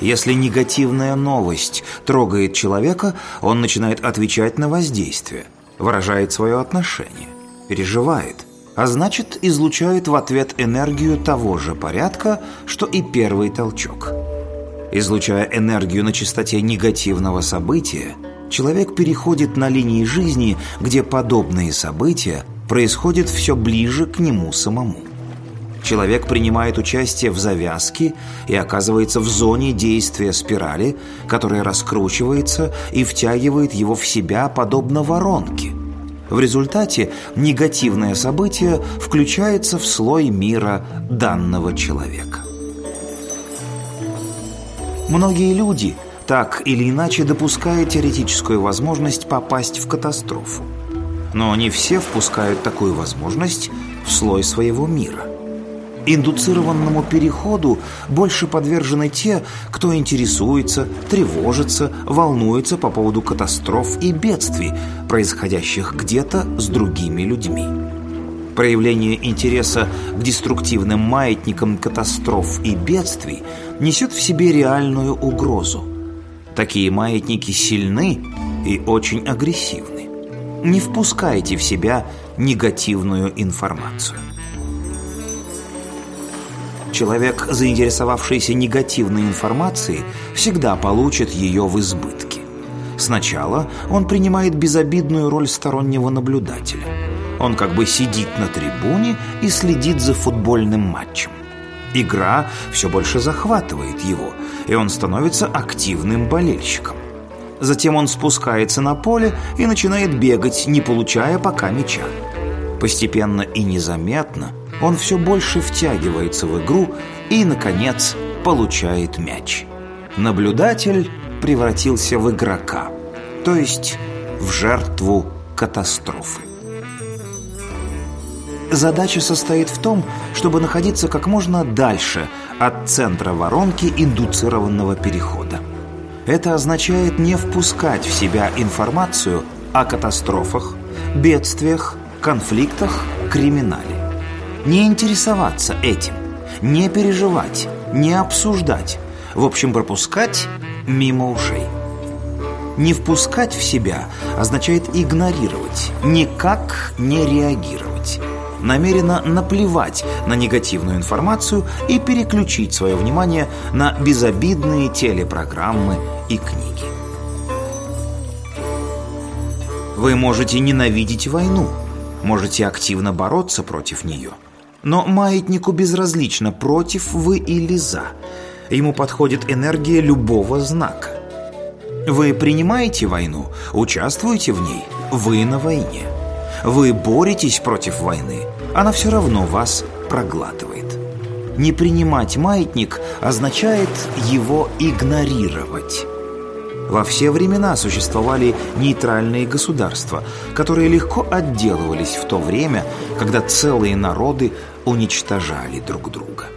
Если негативная новость трогает человека, он начинает отвечать на воздействие, выражает свое отношение, переживает, а значит излучает в ответ энергию того же порядка, что и первый толчок. Излучая энергию на частоте негативного события, человек переходит на линии жизни, где подобные события происходят все ближе к нему самому. Человек принимает участие в завязке и оказывается в зоне действия спирали, которая раскручивается и втягивает его в себя подобно воронке. В результате негативное событие включается в слой мира данного человека. Многие люди так или иначе допускают теоретическую возможность попасть в катастрофу. Но не все впускают такую возможность в слой своего мира. Индуцированному переходу больше подвержены те, кто интересуется, тревожится, волнуется по поводу катастроф и бедствий, происходящих где-то с другими людьми. Проявление интереса к деструктивным маятникам катастроф и бедствий несет в себе реальную угрозу. Такие маятники сильны и очень агрессивны. Не впускайте в себя негативную информацию. Человек, заинтересовавшийся негативной информацией, всегда получит ее в избытке. Сначала он принимает безобидную роль стороннего наблюдателя. Он как бы сидит на трибуне и следит за футбольным матчем. Игра все больше захватывает его, и он становится активным болельщиком. Затем он спускается на поле и начинает бегать, не получая пока мяча. Постепенно и незаметно он все больше втягивается в игру и, наконец, получает мяч. Наблюдатель превратился в игрока, то есть в жертву катастрофы. Задача состоит в том, чтобы находиться как можно дальше от центра воронки индуцированного перехода. Это означает не впускать в себя информацию о катастрофах, бедствиях, конфликтах, криминале. Не интересоваться этим, не переживать, не обсуждать, в общем, пропускать мимо ушей. Не впускать в себя означает игнорировать, никак не реагировать. Намеренно наплевать на негативную информацию и переключить свое внимание на безобидные телепрограммы и книги. Вы можете ненавидеть войну, можете активно бороться против нее – но маятнику безразлично, против вы или за. Ему подходит энергия любого знака. Вы принимаете войну, участвуете в ней, вы на войне. Вы боретесь против войны, она все равно вас проглатывает. Не принимать маятник означает его игнорировать. Во все времена существовали нейтральные государства, которые легко отделывались в то время, когда целые народы уничтожали друг друга.